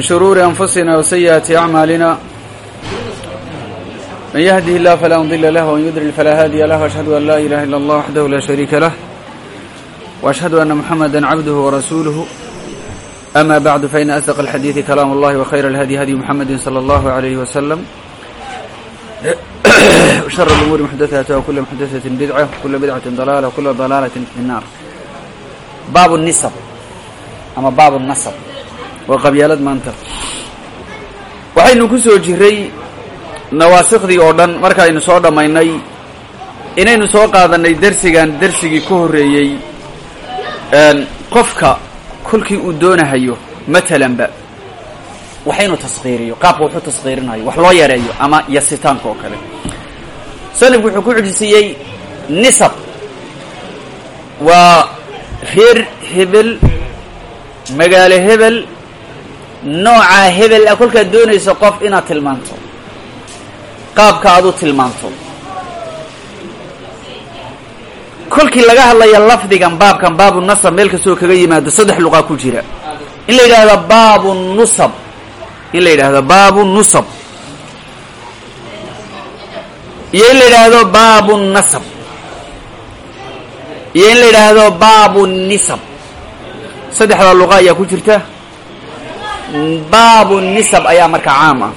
min shuruuri anfusina wa sayi'aati acmaalina man yahdihi illah falaa mudila lah waman yudlil falaa haadiya lah ashhadu an laa ilaha illa allah waxdahu laa shariika lah wa ashhadu anna muxamada cabduhu warasuuluhu ama bacdu faina asdaqa alxadiidi kalaam اllahi wa khayra alhadyi hadyu muxamadi salى allahu alayhi wasalam wshar lumuuri muxdahatuha wkula muxdahatin bidca kula bidcatin dalaala wkula dalaalatin fi naar baabu nisab ama baabu nasab waa qabyaalad maanta. Waxaynu ku soo jiray nawaasikhdii oo dhan markaaynu soo dhammaynay inaynu soo qaadanay dersigan dersigii ka horreeyey qofka kolkii uu doonahayo matalanba waxaynu taskiiriyo qaabka wuxuu taskiirinayo wax loo yareeyo ama yasitaanka oo kale. Sanifku wuxuu ku xujisiiyey nisab. Waa reer hebel magaalo hebel noocaa hebel ah kolkaad doonayso qof inaad tilmaanto. Qaabka aad u tilmaanto. Kolkii laga hadlaya lafdigan baabkan baabu nasab meel kastoo kaga yimaado saddex luqaa ku jira. In la yidhaahdo baabu nusab. In la yidhaahdo baabu nusab. Iyo in la yidhaahdo baabu nasab. Iyo in la yidhaahdo baabu nisab. Saddexdaa luqa ayaa ku jirta baabu nisab ayaa marka caam ah.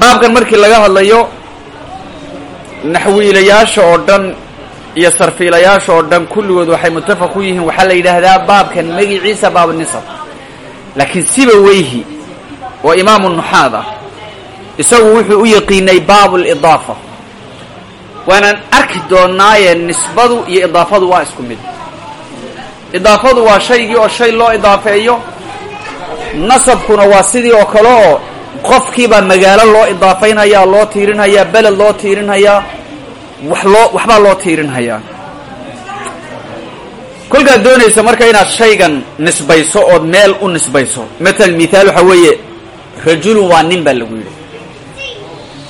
Baabkan markii laga hadlayo naxwiilayaasha oo dhan iyo sarfiilayaasha oo dhan kulligood waxay muttafaq ku yihiin waxaa la yidhaahdaa baabkan magiciisa baabu nisab. Laakiin siba weyhi oo imaamu nuxaad ah isagu wuxuu u yaqiinay baabu lidaafa waanaan arki doonaaye nisbadu iyo idaafadu waa isku mid. Idaafadu waa shaygii oo shay loo idaafeeyo nasabkuna waa sidii oo kale oo qofkiibaa magaalo loo idaafaynhayaa loo tiirinhayaa beled loo tiirinhayaa wax loo waxbaa loo tiirinhayaa kolkaad doonaysa marka inaad shaygan nisbayso ood meel u nisbayso matal mithaal waxaa weeye rajulun waa nin baa lagu yidhi.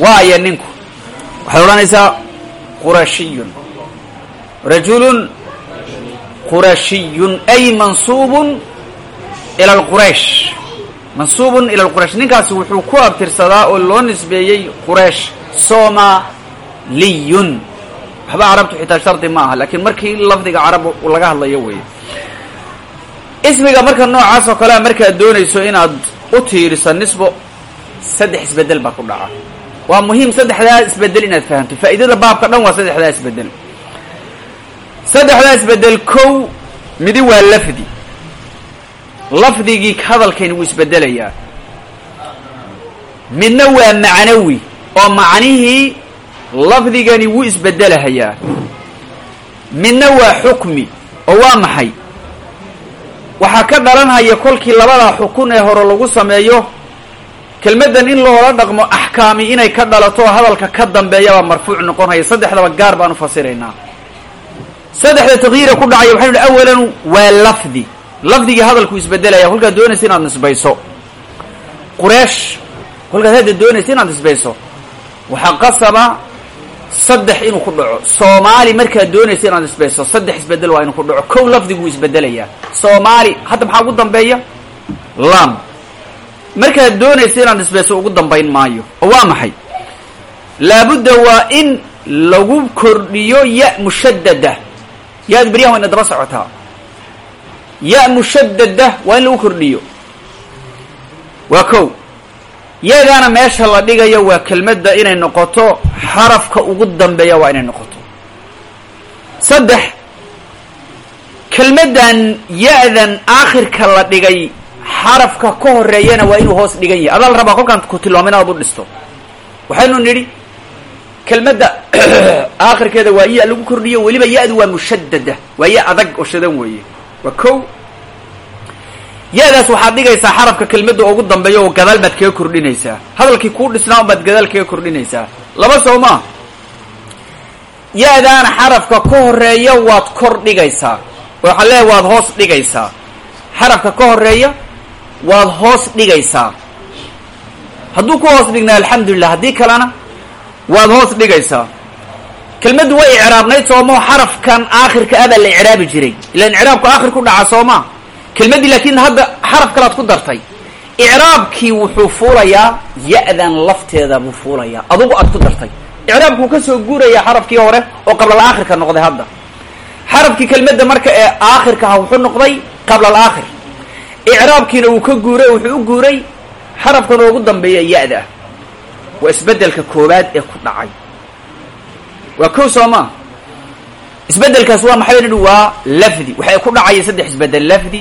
Waaya ninku. Waxaad odhanaysaa qurashiyun rajulun qurashiyun ay mansuubun ila alquraysh. Mansuubun ila alquraysh. Ninkaasi wuxuu ku abtirsadaa oo loo nisbeeyey quraysh. Somaliyun waxba carabtu xitaa shardi ma aha laakiin markii lafdiga carab laga hadlayo weeye. Ismiga marka noocaas oo kalea markaad doonayso inaad u tiiriso nisbo saddex isbeddel baa ku dhaca. Waa muhiim saddexdaa isbeddel inaad fahamto faa'iidada baabka dhan waa saddexdaa isbeddel saddexdaa isbeddel kow midi waa lafdi lafdigii hadalkani wuu isbedelayaa midna waa macnawi oo macnihii lafdigani wuu isbedelahayaa midna waa xukmi oo waa maxay? Waxaa ka dhalanhaya kolkii labadaa xukun ee hore lagu sameeyo. Kelmaddan in loola dhaqmo axkaami inay ka dhalato hadalka ka dambeeyabaa marfuuc noqonhaya saddexdaba gaar baan u fasiraynaa. Saddexda takyiira ku dhacaya waxaynu hi awalan waa lafdi lafdigii hadalku isbedelaya kolkaad doonaysa inaad nisbayso. Quraysh kolkaad hadda doonaysa inaad nisbayso. Waxaa qasaba saddex inuu ku dhaco. Soomaali markaad doonaysa inaad nisbayso saddex isbeddel waa inuu ku dhaco. Kow lafdiguu isbedelayaa soomaali hadda maxaa ugu dambeeya? Lam. Markaad doonaysa inaad nisbayso ugu dambayn maayo. Oo waa maxay? Laabudda waa in lagu kordhiyo ya mushadada yaad beryahan wayna daba socotaa ya mushadada waa in lagu kordhiyo. Waa kow. Yadaana meesha la dhigayo waa kelmadda inay noqoto xarafka ugu dambeeya waa inay noqoto. Saddex kelmaddan ya-dan aakhirka la dhigay xarafka ka horeeyana waa inuu hoos dhigan yahay. Adaa la rabaa kolkaan ku tilmaamo inaad u dhisto. Waxaynu nidhi kelmadda aakhirkeeda waa ya lagu kordhiyo weliba ya-du waa mushadada waa ya adag oo shadan weeye waa kow. Ya-daas waxaad dhigaysaa xarafka kelmadda ugu dambeeya oo gadaal baad kaga kordhinaysaa. Hadalkii kuu dhisnaa un baad gadaal kaga kordhinaysaa. Laba soo maa ya-daana xarafka ka horreeya waad kor dhigaysaa. Waxaa leeyahay waad hoos dhigaysaa. Xarafka ka horreeya waad hoos dhigaysaa. Hadduu ku hoos dhignaa alxamdulilah haddii kalena waad hoos dhigaysaa kelmaddu way icraabnayd soomoo xarafkan aakhirka abaa la icraabi jiray. Ila icraabku aakhir ku dhaca sooma kelmaddii laakiin hadda xaraf kalaad ku dartay. Icraabkii wuxuu fuulayaa ya-dan lafteeda buu fuulayaa. Adugu aad ku dartay. Icraabkuu ka soo guurayaa xarafkii hore oo qablal aakhirka noqday hadda. Xarafkii kelmadda marka ee aakhirka aha wuxuu noqday qablal aakhir icraabkiina wuu ka guuray wuxuu u guuray xarafkan ugu dambeeya ya-da. Ah waa isbeddelka koowaad ee ku dhacay waa kow soo maa isbeddelkaas waa maxay nidhi waa lafdi. Waxay ku dhacaya saddex isbeddel lafdi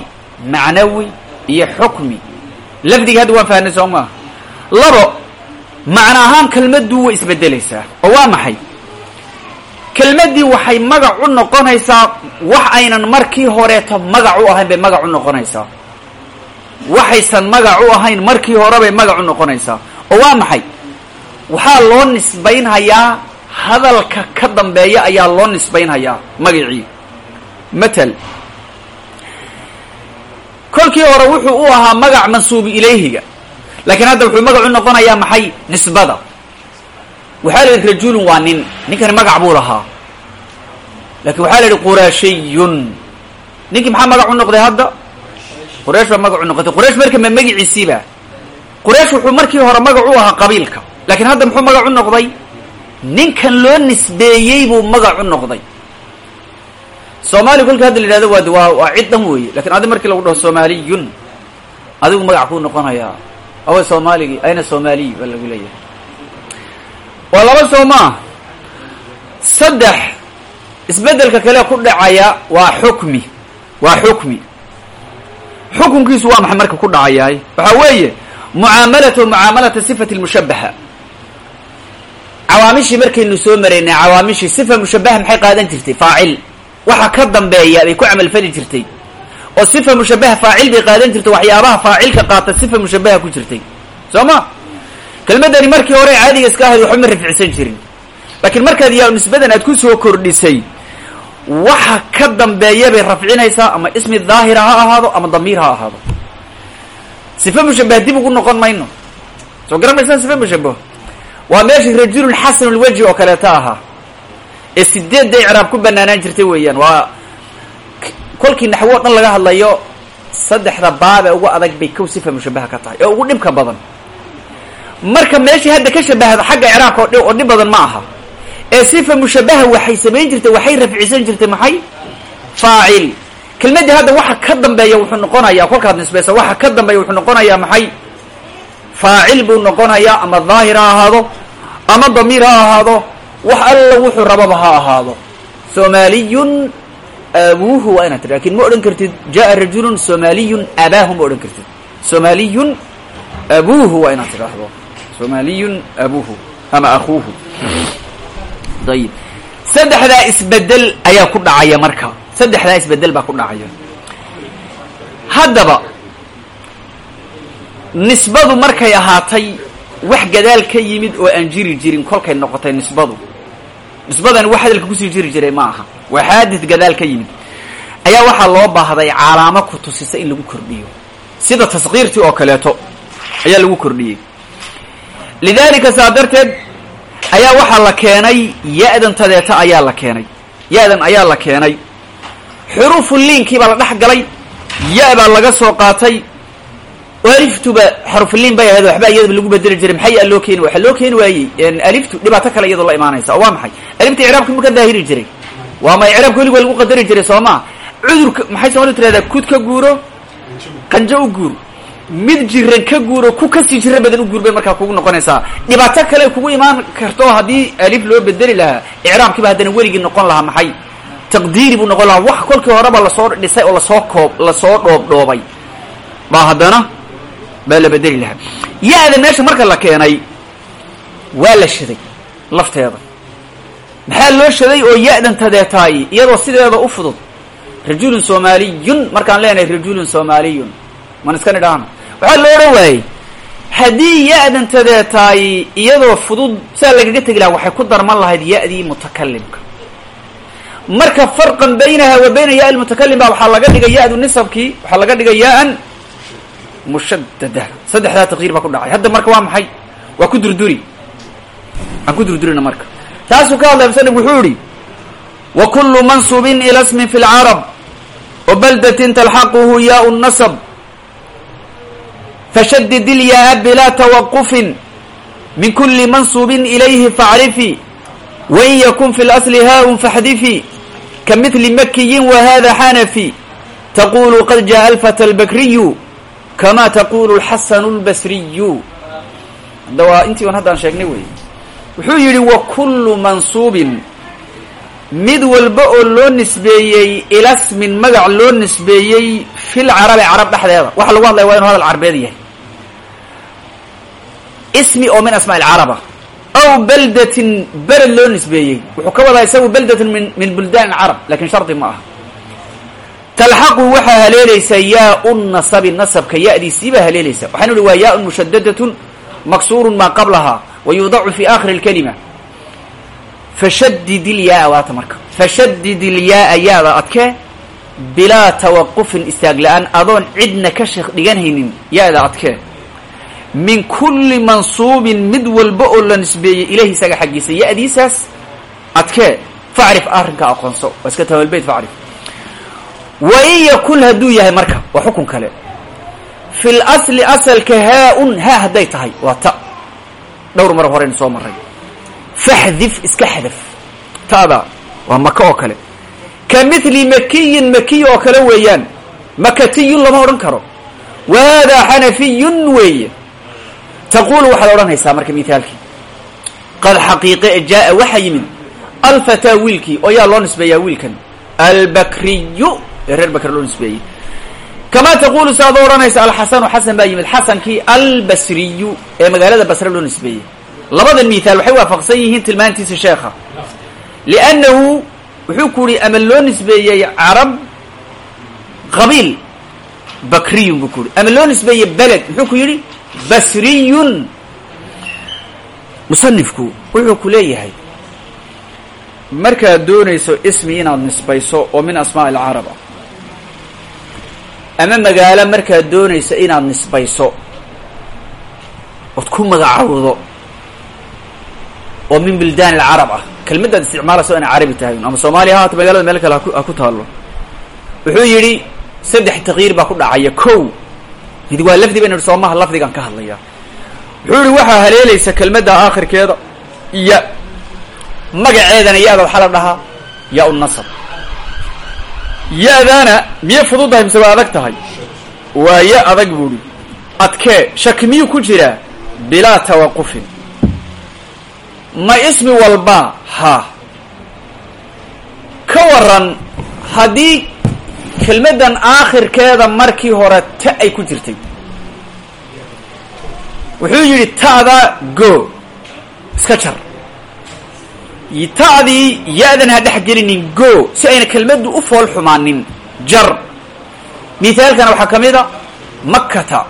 macnawi iyo xukmi. Lafdiga hadda waan fahnay soo maa labo macno ahaan kelmaddu way isbeddelaysaa oo waa maxay? Kelmaddii waxay magac u noqonaysaa wax aynan markii horeeto magac u ahayn bay magac u noqonaysaa. Waxaysan magac u ahayn markii hore bay magac u noqonaysaa oo waa maxay? Waxaa loo nisbaynhayaa hadalka ka dambeeya ayaa loo nisbaynhayaa magacii matal. Kolkii hore wuxuu u ahaa magac mansuubi ilayhiga laakiin hadda wuxuu magac u noqonayaa maxay nisbada. Waxaa la yidhi rajulun waa nin. Ninkani magac buu lahaa. Laakiin waxaa la yidhi qurashiyun ninkii maxaa magac u noqday hadda? Quraysh baa magac u noqotay. Quraysh marka ma magiciisiiba quraysh wuxuu markii hore magac u ahaa qabiilka. Laakiin hadda muxuu magac u noqday ninkan loo nisbeeyey buu magac u noqday. Soomaaliya kolkii hadda la yidhahdo waa waa waa cid dhan weeye. Lakin adi markii lagu dhaho soomaaliyun adigu magac kuu noqonayaa awa soomaaligi ayna soomaaliy baa lagu leeyahay. Waa laba soo saddex isbeddelka kale ku dhacaya waa xukmi waa xukmi. Xukunkiisu waa maxay marka ku dhacayahay waxaa weeye mucaamalatu mucaamalata sifati lmushabaha cawaamishii markaynu soo maraynay cawaamishii sifa mushabaha maxay qaadan jirtay? Faacil. Waxa ka dambeeya bay ku camalfali jirtay. Oo sifa mushabaha faacil bay qaadan jirtay waxyaabaha faacilka qaata sifa mushabaha ku jirtay. Soo ma? Kelmaddani markii hore caadiga iska ahayd waxba ma rafcsan jirin. Laakiin markaad yaa nisbadan aad ku soo kordhisay waxa ka dambeeya bay rafcinaysaa ama ismi daahira ha ahaado ama damiir ha ahaado. Sifa mushabah dib ugu noqon mayno. Soo garanaysaan sifa mushabah waa meeshii rajulun xasanulwajhi oo kaleeto ahaa. Ee sideedda icraab ku banaanaan jirtay weeyaan. Waa kolkii naxwo o dhan laga hadlayo saddexda baabe ugu adag bay kow sifa mushabaha ka tahay ee ugu dhibka badan. Marka meeshii hadda ka shabahda xagga icraabka oo oo dhib badan ma aha. Ee sifa mushabaha waxay samayn jirtay waxay rafcisan jirtay maxay? Faacil. Kelmaddii hadda waxa ka dambeeya wuxuu noqonayaa kolkaad nisbaysa waxa ka dambeeya wuxuu noqonayaa maxay faacil buu noqonayaa ama daahir ha ahaado ama damiir ha ahaado wax alla wuxuu rababa ha ahaado. Soomaaliyun abuuhu waa inaad tir laakiin ma odhan kartid jaa rajulun soomaaliyun abaahu ma odhan kartid. Soomaaliyun abuuhu waa inaad tidhaahdo soomaaliyun abuuhu ama akuuhu ayib saddexdaa isbeddel ayaa ku dhacaya marka. Saddexdaa isbeddel baa ku dhacaya. Haddaba nisbadu markay ahaatay wax gadaal ka yimid oo aan jiri jirin kolkay noqotay nisbadu. Nisbadani wax hadalka ku sii jiri jiray ma aha. Waa xaadid gadaal ka yimid. Ayaa waxaa loo baahday calaamo ku tusisa in lagu kordhiyo. Sida taskiirtii oo kaleeto ayaa lagu kordhiyey. Lidaalika saa darteed ayaa waxaa la keenay ya-dan tadeeta ayaa la keenay. Ya-dan ayaa la keenay. Xuruufu liinkii baa la dhex galay. Ya- baa laga soo qaatay aliftuba xarufuliin bay ahayd waxba iyadaba lagu bedeli jiray maxay yaa loo keeni waxaa loo keeni waayey aliftu dhibaato kale iyadoo la imaanaysa oo waa maxay? Alifta icraabka ma ka daahiri jiray waa ma icraabka welig waa lagu qadari jiray soo maa cudurka maxay soomali tirahdaa kud ka guuro qanjo u guur mid jiran ka guuro ku ka sii jiro badan u guur bay markaa kugu noqonaysaa. Dhibaato kale kugu imaan karto haddii alif loo bedeli lahaa icraabkiiba haddana weligii noqon lahaa maxay? Taqdiiri buu noqon lahaa. Wax kolkii horeba la soo dhisay oo la soo koob la soo dhoobdhoobay. Baa haddana baa la bedeli lahaa. Ya-da meesha marka la keenay waa la shaday lafteeda. Maxaa loo shaday oo ya-dan tadeetaay? Iyadoo sideeda u fudud rajulun soomaaliyun markaan leenahay rajulun soomaaliyun. Man iska nidhaahno. Waxaa loo odhan waayey haddii ya-dantadee tahay iyadoo fudud saa lagaga tegi lahaa waxay ku darman lahayd ya-dii mutakalimka marka farqan baynaha wa bayna ya mutakalim ba waxaa laga dhigay ya-du nisabkii waxaa laga dhigay ya-an mushadada saddexdaa taqyiir baa ku dhacay. Hadda marka waa maxay? Waa ku durduri. Aan ku durdurina marka. Taasuu ka hadlay musanif wuxuu yihi wa kulu mansubin ila smin fi lcarab wa baldatin talxaquhu yaau nasab fashadid ilyaa bilaa tawaqufin min kuli mansubin ilayhi facrifi wain yakun fi lasli haun faxdifi kamithli makiyin wahada xanafi taqulu qad jaءa alfata albakriyu kama taqulu lxasanu lbasriyu hadda waa intii on haddaan sheegnay wey wuxuu yidhi wa kullu mansuubin mid walba oo loo nisbeeyey ilasmin magac loo nisbeeyey fil carabi carab dhexdeeda waxa lagu hadlaya waa inu hadal carbeed yahay ismi oo min asmaa ilcaraba aw baldatin beled loo nisbeeyey wuxuu ka wadaa isagu baldatin min min buldaan alcarab laakiin shardi ma aha talxaqu waxaa haleelaysaa yaa-u nasabi nasabka ya-diisii baa haleelaysa. Waxaynu ihi waa yaa-un mushadadatun maksuurun maa qablaha wa yuudacu fi aakhiri lkalima fashadid ilyaaa waata marka. Fashadid ilyaaa yaada adkee? Bilaa tawaqufin istaag la'aan adoon cidna ka sheekh dhiganhaynin ya-da adkee? Min kulli mansuubin mid walba oo la nisbeeyey ilahi isaga xaggiisa ya-diisaas adkee? Facrif arrinka aqoonso. Waa iska wa in yakun hadduu yahay marka waa xukun kale. Fi lasli asalka haa-un haa hadday tahay waa ta. Dhowr mar horeynu soo maray. Faxdif iska xadaf. Ta'da waa maka oo kale. Ka mithli makiyin makiy oo kale weeyaan. Makatiyun lama odhan karo. Wa haadaa xanafiyun weeye. Taqulu waxaad odhanaysaa marka mithaalkii. Qad xaqiiqe jaa-a wiilkii oo loo nisbeeyaa wiilkan. Albakriyu ee reer bakr loo nisbeeyey. Kamaa taqulu saaad odhanaysa alxasanu xasan baa yimid xasankii albasriyu ee magaalada basre loo nisbeeyey. Labadan mithaal waxay waafaqsan yihiin tilmaantiisa sheekha liannahu wuxuu ku yihi ama loo nisbeeyey carab qabiil. Bakriyun buu ku yihi ama loo nisbeeyey beled. Muxuu ku yidhi basriyun. Musanifku wuxuu ku leeyahay markaad doonayso ismi inaad nisbayso oo min asmaa alcarab ama magaalo markaad doonayso inaad nisbayso ood ku magacawdo oo min buldaan alcarab ah. Kelmaddaad isticmaalayso inay carabi tahay ama soomaaliya ha haata magaalada meel kale ha ku taallo. Wuxuu yidhi saddex takyiir baa ku dhacaya ko mid waa lafdi baynu ihi soomaha lafdigaan ka hadlaya. Wuxuu yihi waxaa haleelaysa kelmadda aakhirkeeda ya magaceedana ya-da waxaa la dhahaa yaa-u nasab ya-daana miyay fududdahay mise waa adag tahay. Waa ya adag buuhi adkee shaki miyuu ku jiraa bilaa tawaqufin. Ma ismi walba ha. Ka waran haddii kelmaddan aakhirkeeda markii hore ta ay ku jirtay. Wuxuu yidhi ta'da go. Iska jar ta'dii ya-dan ha dhex gelinin go si ayna kelmaddu u fool xumaanin. Jar. Mithaalkana waxaa ka mid a makata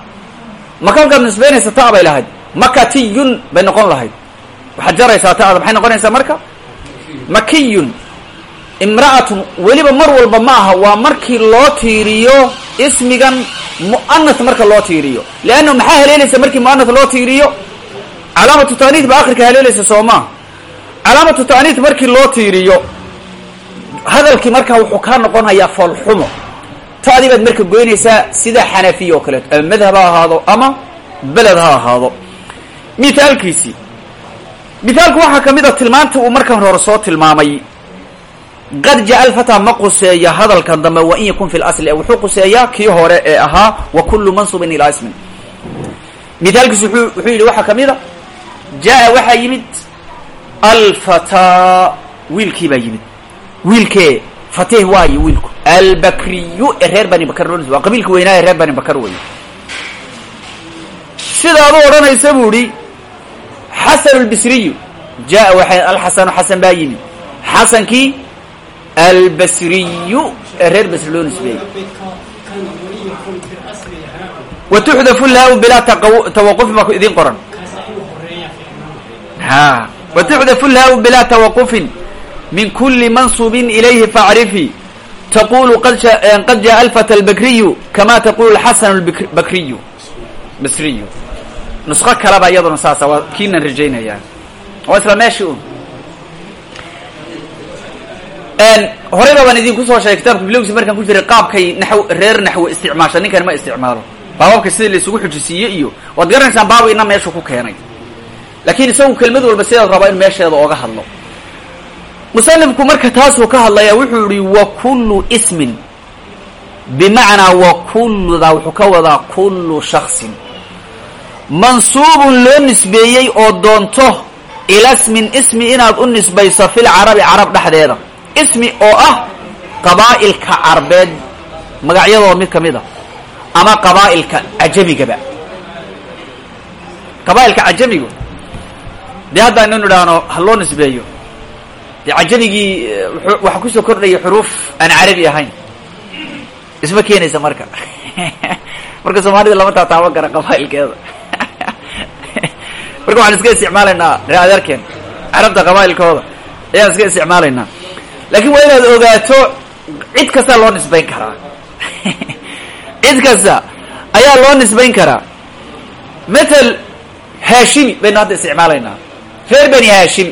maka halkaad nisbaynaysa ta bay lahayd. Makatiyun bay noqon lahayd. Waxaad jaraysaa ta'da maxay noqonaysaa marka? Makiyun imra'atun weliba mar walba ma aha waa markii loo tiiriyo ismigan mu'anas marka loo tiiriyo. Leanna maxaa haleelaysa markii mu'anas loo tiiriyo? Calaamatu taaniis ba akhirka haleelaysa soo maa calaamatu taaniis markii loo tiiriyo hadalkii markaa wuxuu kaa noqonayaa foolxumo ta'dii baad marka goynaysaa sida xanafiya oo kaleeto ama madhab ha ahaado ama beled ha ahaado. Mithaalkiisii mithaalku waxaa ka mid a tilmaanta uu markan hore soo tilmaamay qad jaa alfataa ma quseeya hadalkan dambe wain yakun fi lasli wuxuu quseeyaa kii hore ee ahaa wa kullu mansubin ilaa ismin. Mithaalkiisu wuxuu yidhi waxaa ka mid a jaa waxaa yimid alfataa wiilkii baa yimid. Wiilkee fatih waayo wiilku. Albakriyu ee reer bani bakar waa qabiilka weynaa ee reer bani bakar wey sidaad u odhanaysa buu ihi xasan albasriyu. Jaa waxay alxasanu xasan baa yimid. Xasankii albasriyu ee reer basri loo nisbeeyey. Wa bilaa tawaqufin baa idin qoran lhaa bilaa tawaqufin min kuli mansubin ilayhi facrifi taqulu qad jaa alfata albakriyu kama taqulu xasan bakriyu basriyu nusqo kaleba iyaduna saasa waa kiinan rajaynayaa waa isla meeshi un horeyba baan idinku soo sheegay kitaabka bilowgiisa markaan ku jiray qaabkay naxw reer naxwe isticmaasha ninkan ma isticmaalo baababka sidii la isugu xujisiiye iyo waad garanaysaan baabu ina meeshu ku keenay laakiin isagu kelmad walba sidaad rabaa in meesheeda ooga hadlo. Musanifku marka taasuu ka hadlaya wuxuu yihi wa kullu ismin. Bimacnaa wa kulludaa wuxuu ka wadaa kullu shaksin mansuubun loo nisbeeyey oo doonto ila smin ismi inaad u nisbayso fil carabi carab dhexdeeda. Ismi oo ah qabaa'ilka carbeed magacyadooda mid ka mid a ama qabaa'ilka cajamigaba qabaa'ilka cajamigu dee hadda inaynu idhaahno ha loo nisbeeyo. Dee cajamigii waxaa ku soo kordhaya xuruuf aan carabi ahayn. Isma keenaysa marka. Marka soomaalida lama taataaban kara qabaa'ilkeeda. Marka waxaan iska isticmaalaynaa ree adeerkeen carabta qabaa'ilkooda ayaan iska isticmaalaynaa. Laakiin waa inaad ogaato cid kastaa loo nisbayn karaa. Cid kasta ayaa loo nisbayn karaa. Matal haashimi baynu hadda isticmaalaynaa reer beni haashim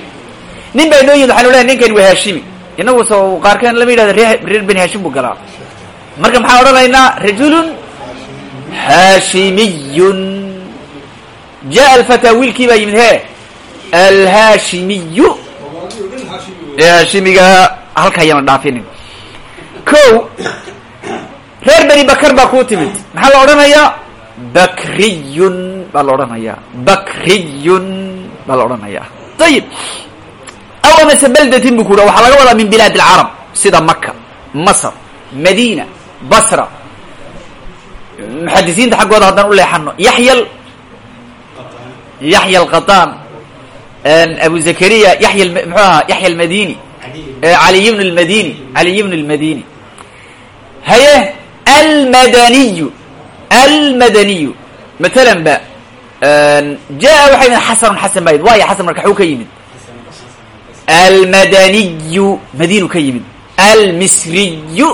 nin baa inoo yimid waxanu lehay ninkani waa haashimi inagu so qaarkeen lama yidhahdo ree reer beni haashim buu galaa. Marka maxaan odhanaynaa? Rajulun haashimiyun. Jaa alfataa wiilkii baa yimid he alhaashimiyu. Ee haashimiga halka ayana dhaafinin. Ko reer beni bakar baa kuu timid. Maxaa la odhanayaa? Bakriyun baa la odhanayaa. Bakriyun baa la odhanayaa ayib aw amase beldatin bu ku udha waxaa laga wadaa min bilaad alcarab sida maka masr madina basra. Muxadisiinta xaggooda haddaan u leexano yaxyal yaxya alqataan abu zakariya yaya mxuu ahaa yaxya almadini caliy bn lmadini caliy bn lmadini haye almadaniyu almadaniyu matalan ba jaa waxay yimid xasanun xasan baa yimid waaya xasan marka xuu ka yimid. Almadaniyu madinu ka yimid. Almisriyu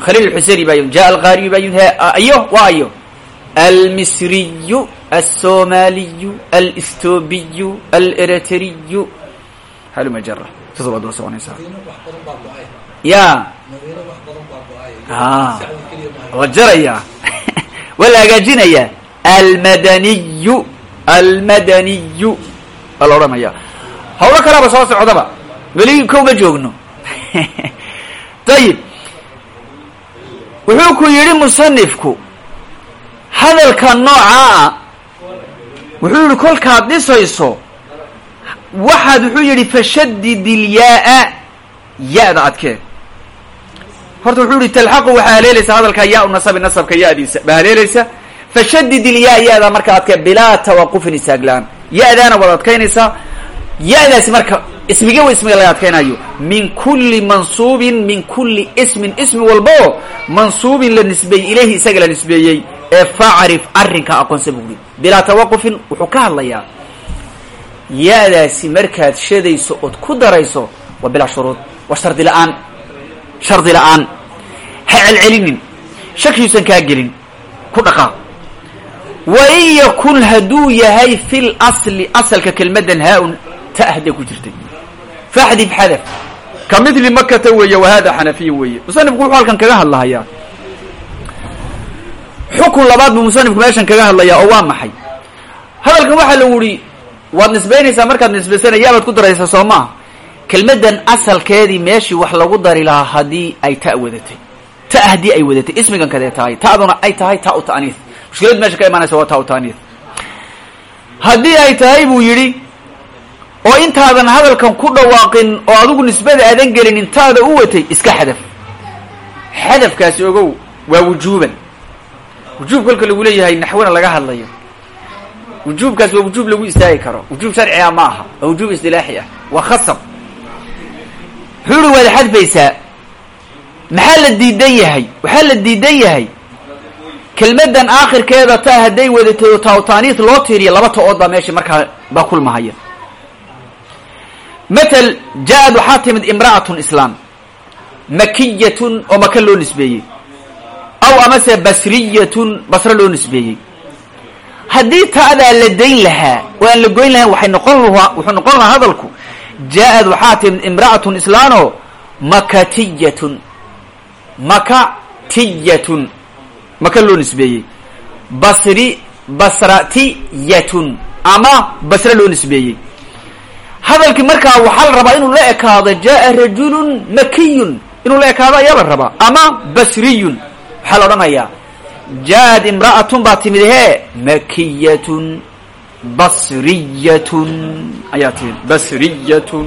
khaliil xuseni baa yimid. Ja alqaariyu baa yimid. Ayo waa ayo. Almisriyu alsomaliyu alstobiyu aleritriyu haluma jara waad la soconaysaa. Ya. A la jarayaa waa la hagaajinayaa almadaniyu almadaniyu. Baa la odhanaya. Hawlo kalaaba soo socdaba weli ko ma joogno. Ayib wuxuu ku yidhi musanifku hadalka noocaa wuxuu yihi kolkaad dhisayso waxaad wuxuu yidhi fashadid ilyaa-a ya-da adkee horta wuxuu yihi talxaqu waxaa haleelaysa hadalkaa yaa-u nasabi nasabka ya-diisa. Baa haleelaysa fashadid ilyaa ya-da marka adkee bilaa tawaqufin isaaglaan ya-daana waad adkaynaysaa ya-daasi marka ismige wa ismiga laga adkaynayo. Min kulli mansuubin min kulli ismin ismi walbao mansuubin la nisbeeyey ilayhi isaga la nisbeeyey. Ee facrif arrinka aqoonsa bugri bilaa tawaqufin wuxuu ka hadlayaa. Ya-daasi markaad shadayso ood ku darayso waa bilaa shuruud. Waa shardi la'aan. Shardi la'aan. Ha celcelinin. Shakiuusan kaa gelin. Ku dhaqaaq wa in yakun hadduu yahay fi lasli asalka kelmadan haa-un ta hadday ku jirtay faxdif xadaf ka midli makata weeye wahada xanafiya weeye musanifku wuxuu halkan kaga hadlahayaa xukun labaad buu musanifku meeshan kaga hadlayaa oo waa maxay hadalkan waxaa lagu yihi waad nisbaynaysaa markaad nisbaysana yaabaad ku daraysaa soo maaha kelmadan asalkeedii meeshii wax lagu dari lahaa haddii ay ta wadatay ta haddii ay wadatay ismigan kadee tahay ta'duna ay tahay ta mushkilad meesha ka imaanaysa waa ta u ta'niis haddii ay tahay buu yidhi oo intaadan hadalkan ku dhawaaqin oo adigu nisbada aadan gelinin taada u watay iska xadaf xadafkaasi ogow waa wujuuban wujuub kolka lagu leeyahay naxwana laga hadlayo wujuubkaas waa wujuub lagu istaagi karo. Wujuub sharciga ma aha waa wujuub istilaaxi ah waa khasab wuxuu ihi waad xadfaysaa maxaa la diidan yahay waxaa la diidan yahay kelmadan aakhirkeeda ta hadday wadato taawtaaniis loo tiiriyo laba ta-ood baa meesha markaa baa kulmahaya. Matal ja-ad waxaa timid imra'atun islaam makiyatun oo maka loo nisbeeyey aw amase basriyatun basre loo nisbeeyey. Haddii ta'daa la dayn lahaa oo aan la goyn lahayn waxay noqon lahaa wuxuu noqon lahaa hadalku ja-ad waxaa timid imra'atun islaanoo makatiyatun makatiyatun maka loo nisbeeyey? Basri basratiyatun ama basre loo nisbeeyey. Hadalkii markaa waxaa la rabaa inuu la ekaado jaa rajulun makiyun. Inuu la ekaado ayaa la rabaa. Ama basriyun. Waxaa la odhanayaa. Ja-ad imra'atun baa timid hee makiyatun. Basriyatun. Ayaa timid. Basriyatun.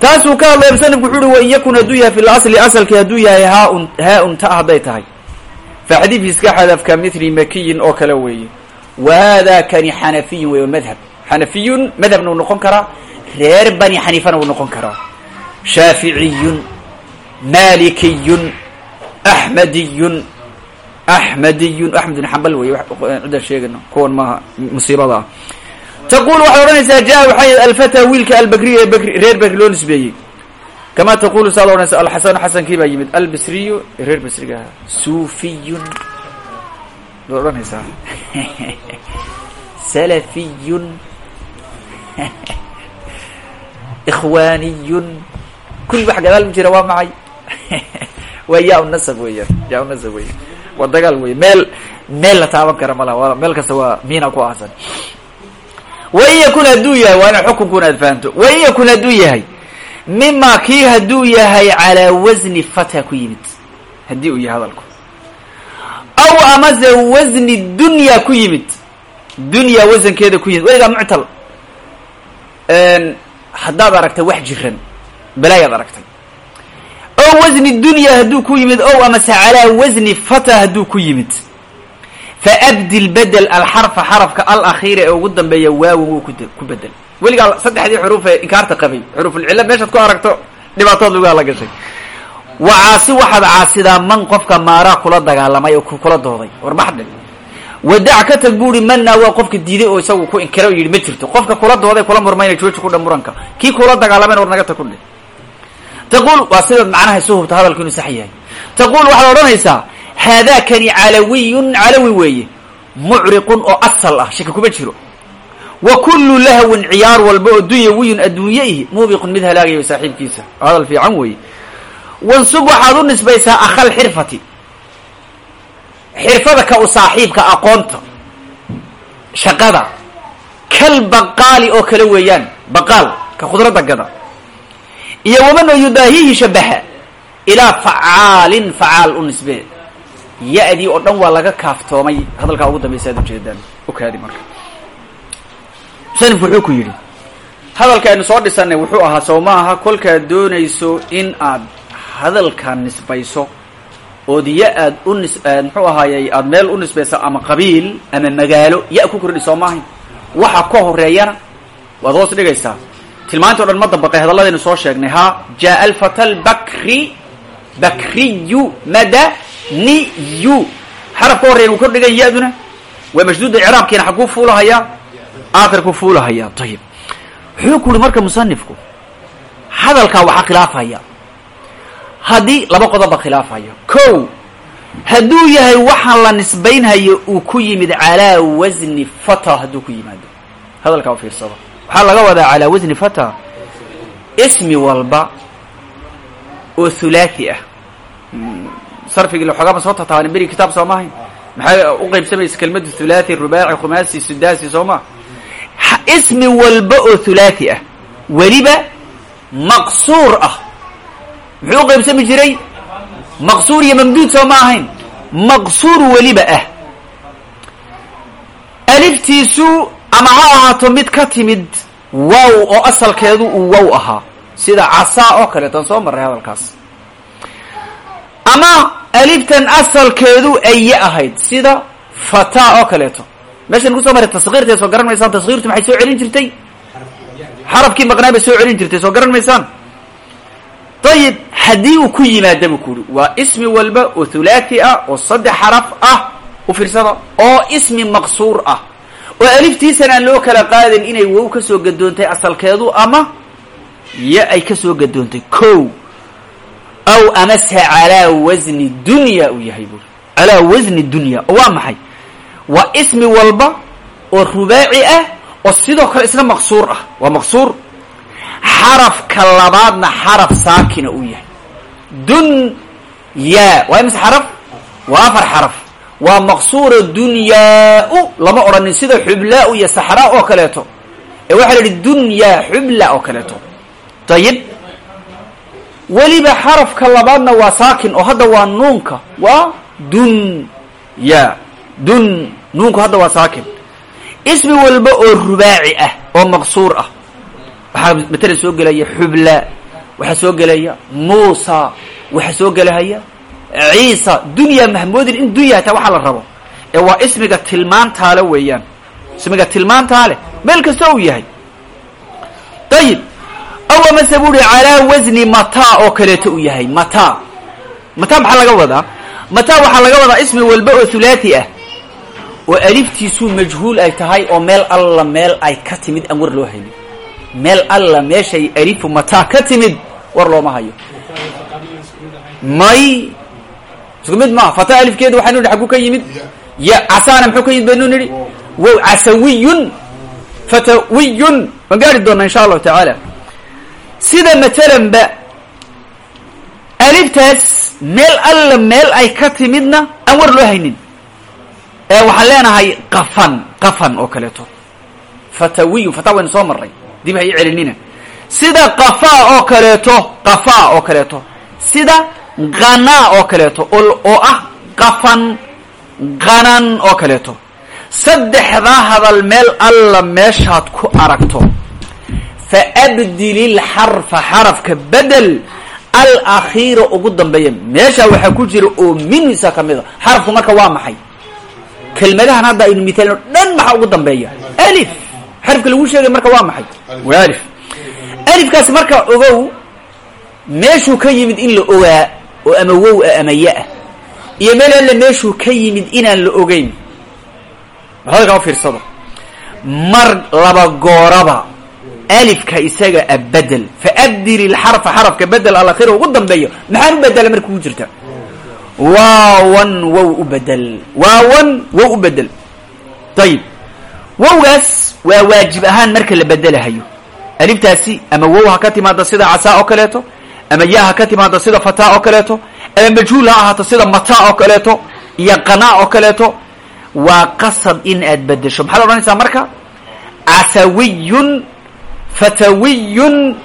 Taasuu ka hadlaya musanifku wuxu uhi wain yakun hadduu yahay fi lasli asalkii hadduu yahay haaun haa-un ta hadday tahay fa xadiidki iska xadafka mithli makiyin oo kale weeye wa hada kani xanafiyun wey madhab xanafiyun madhabna wuu noqon karaa reer bani xaniifana wuu noqon karaa shaaficiyun malikiyun axmediyun axmediyun axmed bin xambal wey cidaan sheegayno kuwan maaha musiibada ah taqul waxay odhanaysaa ja waxay alfata wiilka albakriy ee bri reer bakri loo nisbeeyey kama taqulu saad odhanaysa alxasanu xasankii baa yimid albasriyu ee reer basriga ahaa sufiyun baad odhanaysaa salafiyun ikhwaniyun kulli wax gadaal mu jira waa macay waa yaa nasab weeyaan yaa nasab weyan waa dagaal wey meel meel la taaban kara ma laha meel kasta waa miina ku aasan wain yakun hadduu yahay waa ina xukunkuna aad fahanto wain yakun hadduu yahay mima kii hadduu yahay calaa wasni fata ku yimid. Haddii uu yahay hadalku. Aw amase wasni dunya ku yimid. Dunya wasankeeda ku yimid. Weligaa muctal. Haddaad aragtay wax jiran balaayaad aragtay. Ow wasni dunya hadduu ku yimid ow amase calaa wasni fata hadduu ku yimid. Faabdil bedel alxarfa xarafka alakhiira ee ugu dambeeya waawin wuu ku bedel weligaa saddexdii xuruuf ee inkaarta qabay xuruufulcilla meeshaad ku aragto dhibaatood lugaha la gashay. Wa caasi waxaad caasidaa man qofka maaraa kula dagaalamay oo kula dooday. Warbaxdhe wadac ka tag buuri manaa waa qofka diiday oo isagu ku inkira o yidhi ma jirto. Qofka kula dooday kula murmayna jooji kudha muranka. Kii kula dagaalamayn war naga ta kudhe taquul waa sidaad macnaha isu hubta hadalku inuu sax yahay. Taquul waxaad odhanaysaa haadakani calawiyun calawi weeye. Mucriqun oo asal ah shaki kuma jiro wa kullu lahwin ciyaar walba oo dunyawiyun adduunye ihi. Muubiqun mid halaagayo saaxiibkiisa. Hadal fiican weeye. Wansub waxaad u nisbaysaa akhal xirfati. Xirfada ka u saaxiibka aqoonta. Shaqada. Kal baqaali oo kale weeyaan. Baqaal ka khudradda gada. Iyo waman oo yudaahihi shabaha. Ilaa facaalin facaal u nisbee ya-dii oo dhan waa laga kaaftoomay. Hadalkaa ugu dambaysa aad ujeedaan okaadi marka musanifku wuxuu ku yidhi hadalka aynu soo dhisanay wuxuu ahaa sow ma aha kolkaad doonayso in aad hadalka nisbayso ood ya aad u nis muxuu ahaayey aada meel u nisbayso ama qabiil ama magaalo ya ku kordhi soo maahayn waxa ka horeeyana waad hoos dhigaysaa. Tilmaanti o dhan ma dabaqay hadalladaynu soo sheegnay ha jaa alfata albakri bakriyu madaniyu xaraf ka horreyan wuu kordhigan ya-duna waa mashduuda icraabkiina xaguu fuulahayaa aakhirku fuulahayaa ayib wuxuu ku marka musanifku hadalkaa waxaa khilaafaya. Haddii laba qodob ba khilaafaya. Ko hadduu yahay waxaan la nisbaynhayo uu ku yimid calaa wasni fata hadduu ku yimaado. Hadalkaa u fiirsado. Waxaa laga wadaa calaa wasni fata ismi walba oo hulaathi ah. Sarfigii xoogaama soo tataabanin beri kitaab soo maahayn. Maxay u qaybsamaysa kelmadu hulaathi rubaaci khumaasi sudaasi soo ma ismi walba oo hulaathi ah. Weliba maqsuur ah. Muxuu qaybsami jiray? Maqsuur iyo mamduud soo ma ahayn. Maqsuur weliba ah. Aliftiisu ama ha ahaato mid ka timid wow oo asalkeedu uu wow ahaa. Sida casaa oo kaleetan soo marray hadalkaas. Ama aliftan asalkeedu aye ahayd. Sida fata oo kaleeto meeshan ku soo maray taskiirtay soo garan maysaan taskiirtu maxay soo celin jirtay? Xarafkii maqnaa bay soo celin jirtay soo garan maysaan. Ayib haddii uu ku yimaada buu ku yidhi waa ismi walba oo thulaati ah oo saddex xaraf ah u fiirsada oo ismi maqsuur ah oo aliftiisan aan loo kala qaadin inay wow ka soo gadoontay asalkeedu ama yo ay ka soo gadoontay ko aw amase calaa wasni dunya uu yahay buuri calaa wasni dunya oo waa maxay waa ismi walba oo rubaaci ah oo sidoo kale isna maqsuur ah. Waa maqsuur. Xarafka labaadna xaraf saakina uu yahay. Dunya waa imise xaraf? Waa afar xaraf. Waa maqsuura dunyaa-u lama odhanin sida xublaa-u iyo saxraa oo kaleeto. Ee waxaa la idhi dunyaa xubla oo kaleeto. Dayib weliba xarafka labaadna waa saakin oo hadda waa nuunka. Waa dunya dun nuunku hadda waa saakin ismi walba oo rubaaci ah oo maqsuur ah. Waxaa matala soo gelaya xubla waxaa soo gelaya muusa waxaa soo gelahaya ciisa. Dunya mahmoodin in dunya hataa waxaa la rabo. Ee waa ismiga tilmaantaale weeyaan. Ismiga tilmaantaale meel kasta uu yahay. Dayib aw amase bu uhi calaa wasni mata oo kaleeto uu yahay mata. Mata maxaa laga wadaa? Mata waxaa laga wadaa ismi walba oo thulaati ah oo aliftiisu majhuul ay tahay oo meel alla meel ay ka timid aan war loo haynin. Meel alla meeshay alifu mata ka timid war looma hayo. May isku mid maaha fata alifkeedu waxaynu nihi xaguu ka yimid. Ya casaana muxuu ka yimid baynu nidhi. Wow casawiyun fatawiyun. Waan gaari doonaa insha allahu tacaala. Sida matalan ba aliftaas meel alla meel ay ka timidna aan war loo haynin ee waxaan leenahay qafan qafan oo kaleeto. Fatawiyun fata waynu soo marray. Dib ha celinina. Sida qafa oo kaleeto qafa oo kaleeto. Sida qanaa oo kaleeto oo ah qafan qanan oo kaleeto. Saddexdaa hadal meel alla meeshaad ku aragto. Fa abdili lxarfa xarafka bedel. Alakhiira ugu dambeeya. Meeshaa waxaa ku jira oo minisa ka mid a xarafku marka waa maxay kelmadahan hadda aynu mithaalino dhan maxaa ugu dambeeya? Alif. Xarafka lagu sheegay marka waa maxay? Waa alif. Alifkaas marka ogow meeshuu ka yimid in la ogaa oo ama wow ah ama ya-ah iyo meel alla meeshuu ka yimid inaan la ogeyn. Halkaa u fiirsado mar laba gooraba alifka isaga a bedel faabdil ilxarfa xarafka bedel alakhira ugu dambeeyo maxaan u bedela marka kugu jirta waawan wow u bedel. waawan wow u bedel. Ayib wowgaas waa waajib ahaan marka la bedelahayo. Aliftaasi ama wow ha ka timaada sida casaa oo kaleeto ama ya ha ka timaada sida fataa oo kaleeto ama majhuul ha ahaato sida mataa oo kaleeto iyo qanaa oo kaleeto waa qasab in aad bedesho. Maxaad odhanaysaa marka? Casawiyun fatawiyun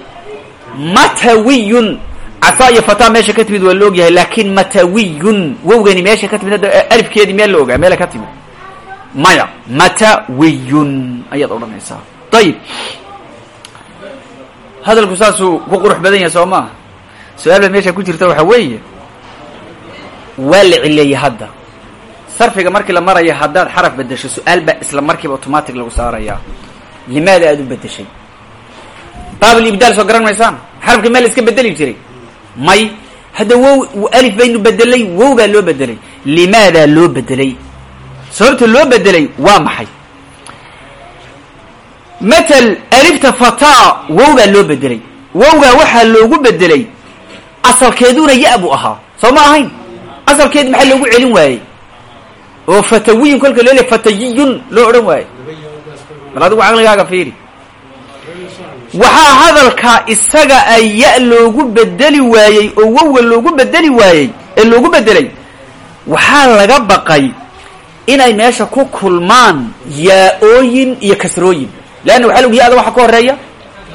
matawiyun casaa iyo fataa meesha ka timid waa la og yahay laakin matawiyun wowgani meesha ka timid hadda alifkeedii meel la ogaa meela ka timid. Maya matawiyun ayaad odhanaysaa. Ayib hadalku saasuu ku qurux badan yahay soo maaha su'aal ba meesha ku jirta waxa weeye waa la cileeyey hadda. Sarfiga markii la maraya haddaad xaraf bedesho su'aal baa isla markiiba automatic lagu saarayaa limaada aada u bedeshay qaabl ibdaal soo garan maysaan? Xarafka meel la iska bedeli jiray may hadda wow alif baynu bedelay wow baa loo bedelay. Limaadaa loo bedelay. Sababta loo bedelay waa maxay? Matal alifta fataa wow baa loo bedelay. Wowgaa waxaa loogu bedelay asalkeeduna ya buu ahaa. Soo ma ahayn? Asalkeedi maxaa loogu celin waayey? Oo fatawiyun kolka loo leey fatayiyun loo odhan waaye bal adigu caqligaaga fiiri waxaa hadalkaa isaga a ya loogu bedeli waayey oo wowga loogu bedeli waayey ee loogu bedelay. Waxaa laga baqay inay meesha ku kulmaan yaa-ooyin iyo kasrooyin. Leanna waxa log ya-da waxa ka horreeya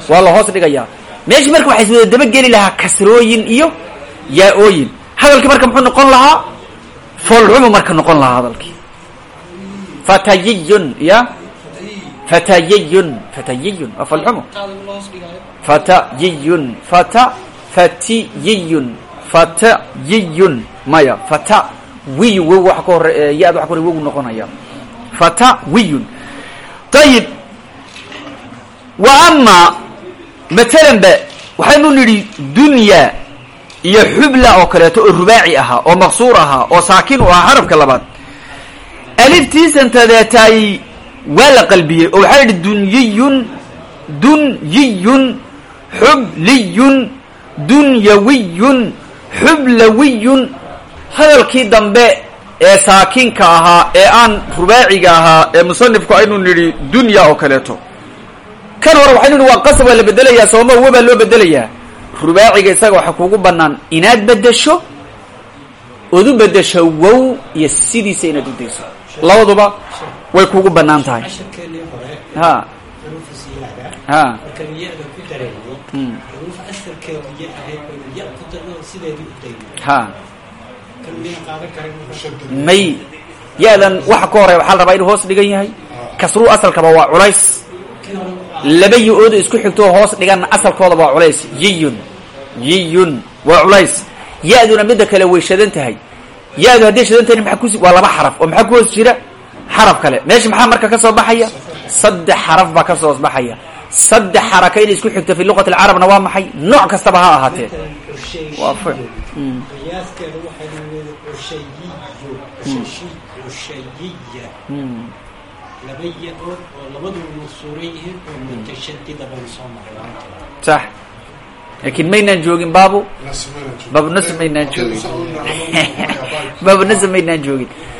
waa la hoos dhigayaa. Meeshii marka waxay iswada dabageli lahaa kasrooyin iyo yaa-ooyin hadalkii marka muxuu noqon lahaa foolxumu marka noqon lahaa hadalkii. Fatayiyun ya fatayiyun fatayiyun waa foolxumu fatayiyun fata fatiyiyun fatayiyun maya fata wiyu wow ka hore ya-da waxa ka hore wogu noqonaya fata wiyun ayib wa ama matalan ba waxaynu nidhi dunya iyo xubla oo kaleeto oo rubaaci ahaa oo maqsuur ahaa oo saakin u ahaa xarafka labaad. Aliftiisantadeetaay waa la qalbiyey oo waxaa yidhi dunyiyun dunyiyun xubliyun dunyawiyun xublawiyun hadalkii dambe ee saakinka ahaa ee aan rubaaciga ahaa ee musanifku aynu nidhi dunya oo kaleeto. Kan hore waxaynu nidhi waa qasab waa la bedelayaa sooma uwa baa loo bedelayaa. Rubaaciga isaga waxaa kuugu banaan inaad bedesho ood u bedesho wow iyo sidiisa inaad u dayso. Labaduba way kuugu bannaan tahay. Ha. ha. Ku Mm. ku marka may. Ya-dan waxa ka horeya waxaa la rabaa inuu hoos dhigan yahay. Kasruu asalkaba waa culays. Laba yo-ooda isku xigto oo hoos dhiganna asalkoodaba waa culays. Yiyun. Yiyun. Waa culays. Ya-duna midda kale way shadan tahay. Ya-du hadday shadan tahayna maxaa kus waa laba xaraf. Oo maxaa ku hoos jira xaraf kale. Meesha maxaa marka ka soo baxaya? Saddex xaraf baa ka soo baxaya. Saddex xaraka inay isku xigto fi luqati alcarabna waa maxay? Nooc kastaba ha ahaatee. Waa Mm. Mm. soo marnay sax. Laakiin maynaan joogin baabu. Baabu nasr maynaan joogin. Baabu nasr maynaan joogin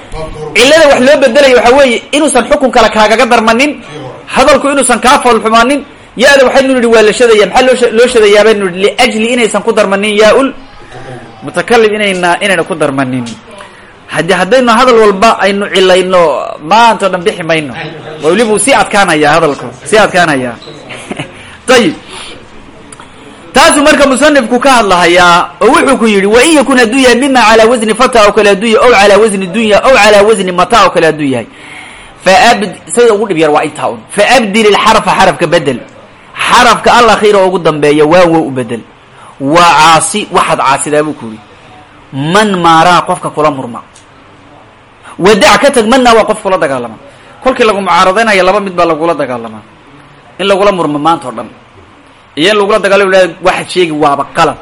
cillada wax loo bedelaya waxaa weeye inuusan xukun kale kaagaga darmanin hadalku inuusan kaa foolxumaanin ya-da waxaynu nidhi waa la shadaya maxaa loo loo shadayaa baynu nidhi liajli inaysan ku darmanin yaa-ul mutakalim inayna inayna ku darmanin. Haddii haddaynu hadal walba aynu cilayno maanta o dhan bixi mayno. Uu sii adkaanaya hadalku sii adkaanaya. Ayib taasuu marka musanifku ka hadlahayaa oo wuxuu ku yidhi wain yakun hadduu yahay mima calaa wasni fata oo kale hadduu yahay ow calaa wasni dunya ow calaa wasni mata oo kale hadduu yahay. Faabd sida ugu dhib yar waa intaa un. Faabdil ilxarfa xarafka bedel. Xarafka alakhiira oo ugu dambeeya waa wow u bedel. Waa caasi waxaad caasidaa buu ku yidhi. Man maaraa qofka kula murma. Wadac ka tag manna waa qof kula dagaalama. Kolkii lagu mucaaradaynayo laba mid baa lagula dagaalamaa in lagula murmo maanta o dhan iyo in lagula dagaalamo la waxaad sheegi waaba qalad.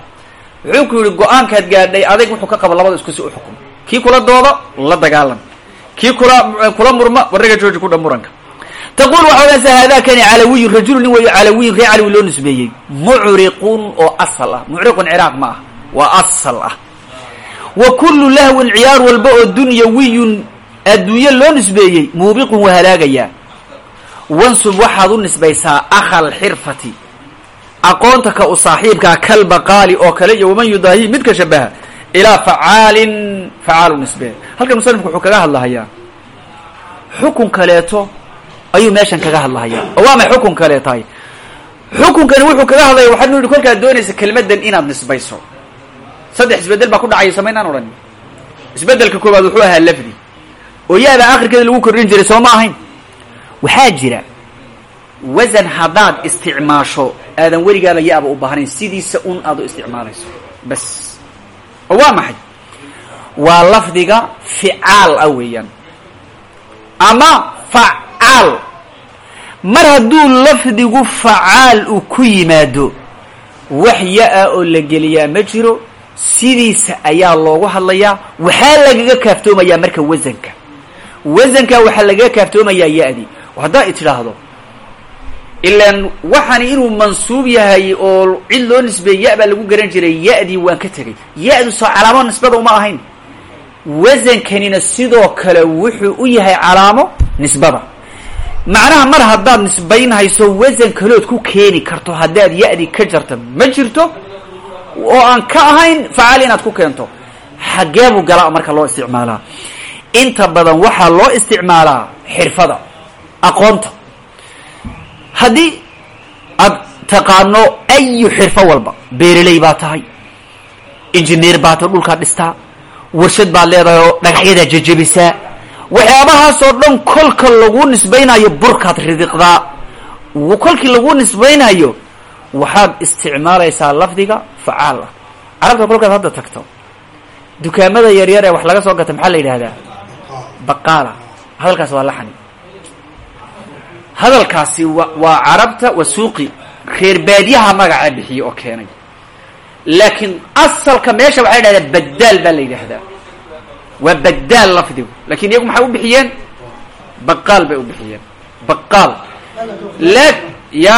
Wuxuu ku yihi go'aankaad gaadhay adayg wuxuu ka qaba labada iskusi u xukum. Kii kula doodo la dagaalam kii kula kula murma warriga jooji ku dha muranka. Taqul waxa odhanaysa haadakani calawiyun rajulu nin weeyo calawiyun ree calawi loo nisbeeyey. Mucriqun oo asal ah. Mucriqun ciraaq ma ah waa asal ah. Wa kullu lahwin ciyaar walba oo dunyawiyun adduunye loo nisbeeyey muubiqun waa halaagayaa wansub waxaad u nisbaysaa akhal xirfati aqoonta ka u saaxiibkaa kalbaqaali oo kale iyo waman yudaahi mid ka shabaha ilaa facaalin facaalu nisbee halkan musanifku wuxuu kaga hadlahayaa. Xukun kaleeto ayuu meeshan kaga hadlahayaa. Oo waa may xukun kaleetahay xukunkani wuxuu kaga hadlaya waxaad nu kolkaad doonaysa kelmaddan inaad nisbayso. Saddex isbeddel baa ku dhacaya samaynaan odhan isbeddelka koowaad wuxuu ahaa lafdi. Oo yaada akhirkeeda lagu kordhin jiray soo ma ahayn. Waxaa jira wasan haddaad isticmaasho aadan weligaaba ya-aba u baahnayn sidiisa un aad u isticmaalayso. Bas. Oo waa maxay? Waa lafdiga ficaal ah weeyaan. Ama facaal. Mar hadduu lafdigu facaal uu ku yimaado wax ya-a oo la geliyaa ma jiro sidiisa ayaa loogu hadlayaa waxaa lagaga kaaftoomayaa marka wasanka wasanka waxaa lagaga kaaftoomayaa ya-dii haddaa i tidhaahdo ilaan waxaani inuu mansuub yahay oo cid loo nisbeeyey ya- baa lagu garan jiray ya-dii waan ka tegay ya-du soo calaamo nisbada uma ahayn. Wasankanina sidoo kale wuxuu u yahay calaamo nisbada. Macnaha mar haddaad nisbaynhayso wasan kalood ku keeni karto haddaad ya-dii ka jarta ma jirto. Oo aan ka ahayn facaal inaad ku keento. Xaggee buu galaa marka loo isticmaalaa. Inta badan waxaa loo isticmaalaa xirfada aqoonta haddii aad taqaano ayu xirfo walba beereley baa tahay injineer baa tahay dhulkaad dhistaa warshad baad leedahay oo dhagaxyadaa jejebisaa waxyaabahaasoo dhan kolka lagu nisbaynayo burkaad ridiqdaa kolkii lagu nisbaynayo waxaad isticmaalaysaa lafdiga facaal ah carabta kolkaad hadda tagto dukaamada yaryar ee wax laga soo gata maxaa la yidhahdaa baqaala. Hadalkaas waa laxni hadalkaasi wa waa carabta waa suuqi. Reer baadiyaha magacaa bixiyey oo keenay. Laakiin asalka meesha waxay dhahdaa badaal baa la yidhaahdaa. Waa badaal lafdigu laakiin iyagu maxay u bixiyeen? Baqaal bay u bixiyeen. Baqaal. La ya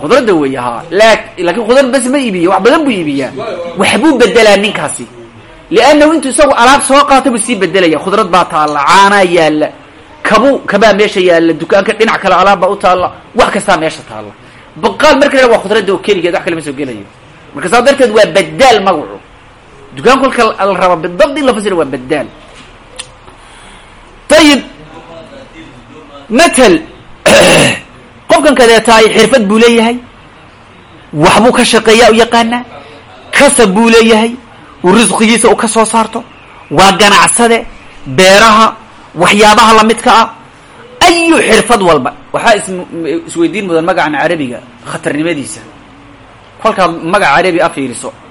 khudradda wey ha la laakiin khudrad bas ma iibiya wax badan buu iibiyaa waxbuu bedelaa ninkaasi. Liannahu intuu isagu alaab soo qaata buu sii bedelaya khudrad baa taalla caanaa yaalla kabu kabaa meesha yaalla dukaanka dhinac kale alaab baa u taalla wax kastaa meesha taalla. Baqaal marka la waa khudradda oo keligeed wax kale ma soo gelayo marka saa darteed waa badaal magacu dukaan kolka la raba bidabt in la fasira waa badaal ayib matal qofkan kadeetaay xirfad buu leeyahay waxbuu ka shaqeeyaa u yaqaanaa kasab buu leeyahay uu risqigiisa uu ka soo saarto waa ganacsade beeraha waxyaabaha lamidka ah ayu xirfad walba waxaa is isweydiin mudan magacan carabiga khatarnimadiisa. Kolkaad magac carabi a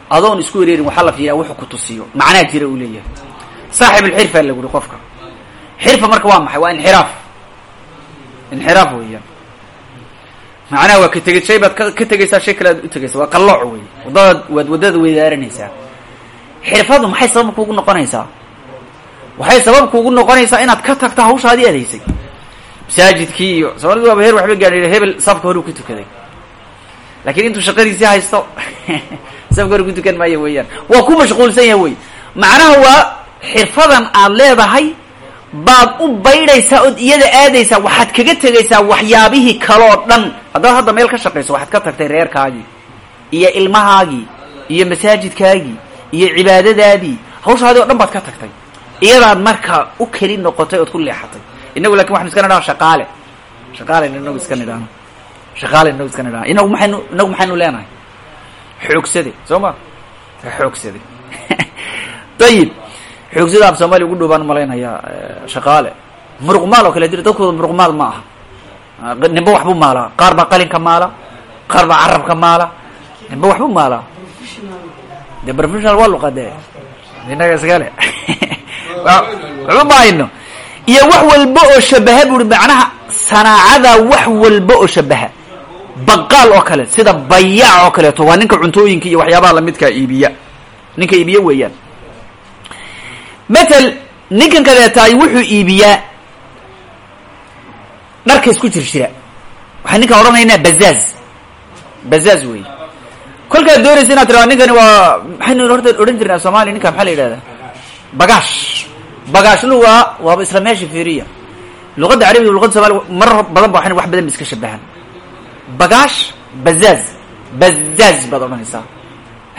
adoon isku wereerin waxaa la fiiriyaa wuxuu ku tusiyo. Macnaha jira uu leeyahay. Saaxib alxirfa la guri qofka. Xirfa marka waa maxay? Waa inxiraaf. Inxiraaf weeyaan macnaha waa ka tegid shay baad ka tegaysaa shay kale aad u tegaysaa waa qallooc wey waddadaad waad waddada weydaaranaysaa xirfadu maxay sabab kuugu noqonaysaa waxay sabab kuugu noqonaysaa inaad ka tagto hawshaadii adaysay masaajidkii iyo soomalidu waaba heer waxba gaadhay hebel safka horuu ku tukaday. Lakin intuu shaqadiisii haysto safka hore ku tukan maayo weeyaan. Waa ku mashquulsan yahay wey macnaha waa xirfadan aad leedahay baad u baydhaysaa ood iyada aadaysaa waxaad kaga tegaysaa waxyaabihii kaloo dhan. Haddaad hadda meel ka shaqayso waxaad ka tagtay reerkaagii iyo ilmahaagii iyo masaajidkaagii iyo cibaadadaadii. Hawshaadii o dhan baad ka tagtay iyadaad markaa u keli noqotay ood ku leexatay. Inagu laakiin waxanu iska nidhaha shaqaale. Shaqaalen inagu iska nidhaano shaqaale inagu iska nidhahno inagu maxaynu inagu maxaynu leenahay? Xoogsade soo ma? Xoogsade. Ayib xoogsada af soomaaliya ugu dhow baan malaynayaa shaqaale. Muruqmaal oo kale jira dadkooda muruqmaal ma aha. Nimba waxbuu maalaa qaar baa qalinka maala qaar baa carabka maala. Nimba waxbuu maalaa de professional waa luqade inaga iskale hayno iyo wax walba oo shabaha buri macnaha sanaacada wax walba oo shabaha. Baqaal oo kale sida bayaac oo kaleeto waa ninka cuntooyinka iyo waxyaabaha lamidkaa iibiya. Ninka iibiya weeyaan. Matal ninkan kadeetaay wuxuu iibiyaa dharka isku jir jira waxaan ninkaan odhanaynaa bazaaz. Bazaaz wey kolkaad doonaysa inaad tiraa ninkani waa maxaynu horta odhan jirnaa soomaliya ninka maxaa la yidhahdaa? Bagaash bagaash luga waaba isla meesha firiya luqadda carabiga luqadda somaliya mar badan ba wax badan ba iska shabahan bagaash bazaaz. Bazaaz baad odhanaysaa.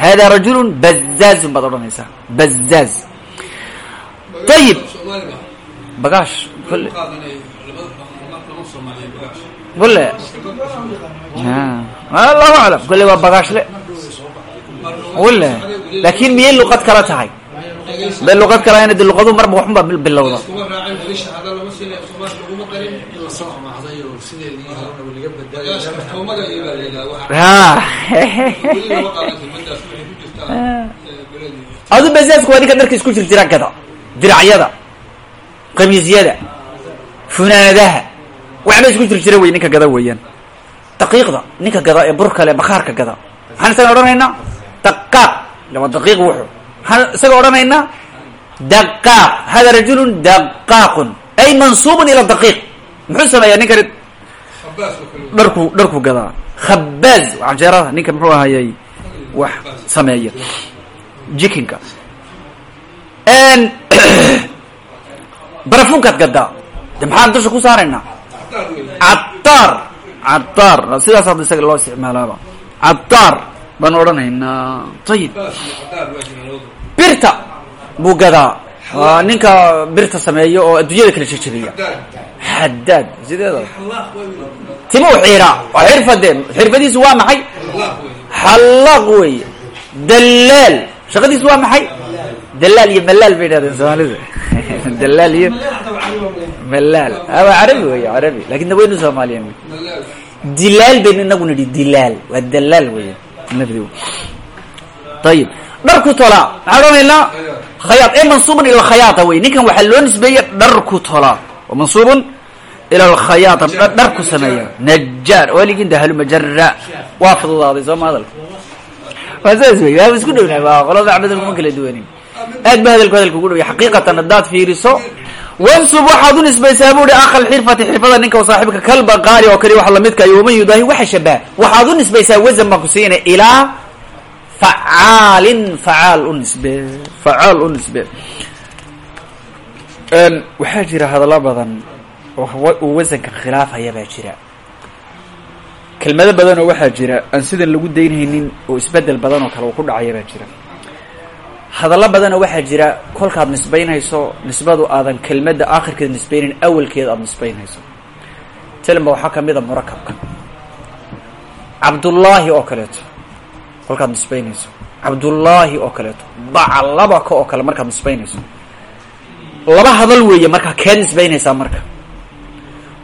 Hada rajulun bazaazun baad odhanaysaa. Bazaaz. Ayib bagaash kole kole allahu aclam. Kole waa bagaashle wale laakin miyay luqad kala tahay bay luqad ayna de luqadu marba waxunbaa bilowda adu bazaazka waa ninka dharka isku jir gada diracyada qamiisyada funaanadaha waxba isku jir jira wey ninka gada weeyaan. Daqiiqda ninka gada ee burka le bakaarka gada. Maxaan isaga odhanaynaa? Daqaaq daqiiq wuxu isaga odhanaynaa daqaaq hada rajulun daqaaqun ay mansuubun ila daqiiq muxuu sameeyaa ninkani dharku dharku gadaa khabaaz canjeerada ninka muxuu ahayay wax sameeya jikinka barafunkaad gadaa de maxaan dusha ku saaraynaa cadaar cadaar sidaas hadda isaga loo isticmaalaaba cadaar baan odhanaynaa ayib birta buu gadaa ninka birta sameeya oo adduunyada kala jejebiya xadaad sideeda tima u xiiraa waa xirfade xirfadiisu waa maxay? Xallaaq wey. Dalaal. Shaqadiisu waa maxay? Dalaal iyo malaal bay dhahdeen soomaalida dalaal iyo malaal. Waa carabi wey carabi. Lakin waynu soomaaliya dilaal baynu inagu nidhi dilaal. Waa dalaal wey nafdi ayib dharku tolaa maxaa odhanaynaa khayaad ee mansuubun ila alkhayaata wey. Ninkan waxaa loo nisbeeya dharku tolaa wa mansuubun ila alkhayaata dharku sameeya. Najaar waligin dahalumajara waa fududaaday sooma hadalka waa saas wey waa isku dhownahay waa qolada macnada kuma kala duwanin aad ba hadalku hadalka ugu dhawya xaqiiqatan haddaad fiiriso. Wansub waxaad u nisbaysaa buuhi akha lxirfati xirfada ninka saaxiibka kalba qaari oo kale wax lamidka iyo waman yudaahi waxa shabaha waxaad u nisbaysaa wasan baan ku siinay ilaa facaalin facaal u nisbe. Facaal u nisbe. Waxaa jira hadallo badan oo uu wasanka khilaafaya baa jira. Kelmado badan oo waxaa jira aan sidan lagu daynhaynin oo isbeddel badan oo kale uu ku dhacaya baa jira. Hadallo badanoo waxaa jira kolkaad nisbaynayso nisbadu aadan kelmadda aakhirkeeda nisbaynayn awalkeeda aada nisbaynayso. Telma waxaa ka mid a murakabka cabdullaahi oo kaleeto kolkaad nisbaynayso. Cabdullaahi oo kaleeto. Baclabaka oo kale markaad nisbaynayso. Laba hadal weeye markaa keed nisbaynaysaa marka?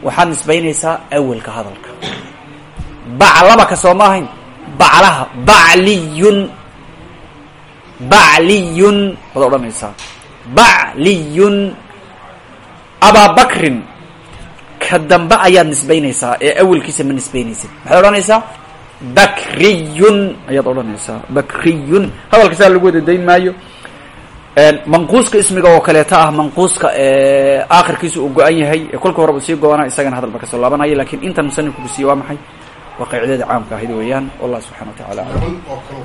Waxaad nisbaynaysaa awalka hadalka. Baclabaka soo ma ahayn? Baclaha. Bacliyun. Bacliyun. Waad odhanaysaa. Bacliyun. Ababakrin ka dambe ayaad nisbaynaysaa ee awelkiisa ma nisbaynaysid. Maxaad odhanaysaa bakriyun ayaad odhanaysaa. Bakriyun. Hadalka saa lagu wada dayn maayo. Manquuska ismiga oo kaleeta ah manquuska aakhirkiisa uu go-an yahay ee kolka horeba sii go-ana isagana hadal ba ka soo laabanaya laakiin intan musanifku ku siiye waa maxay? Waa qaacidada caamka ahayd weeyaan. Wallah subxana wa tacala alam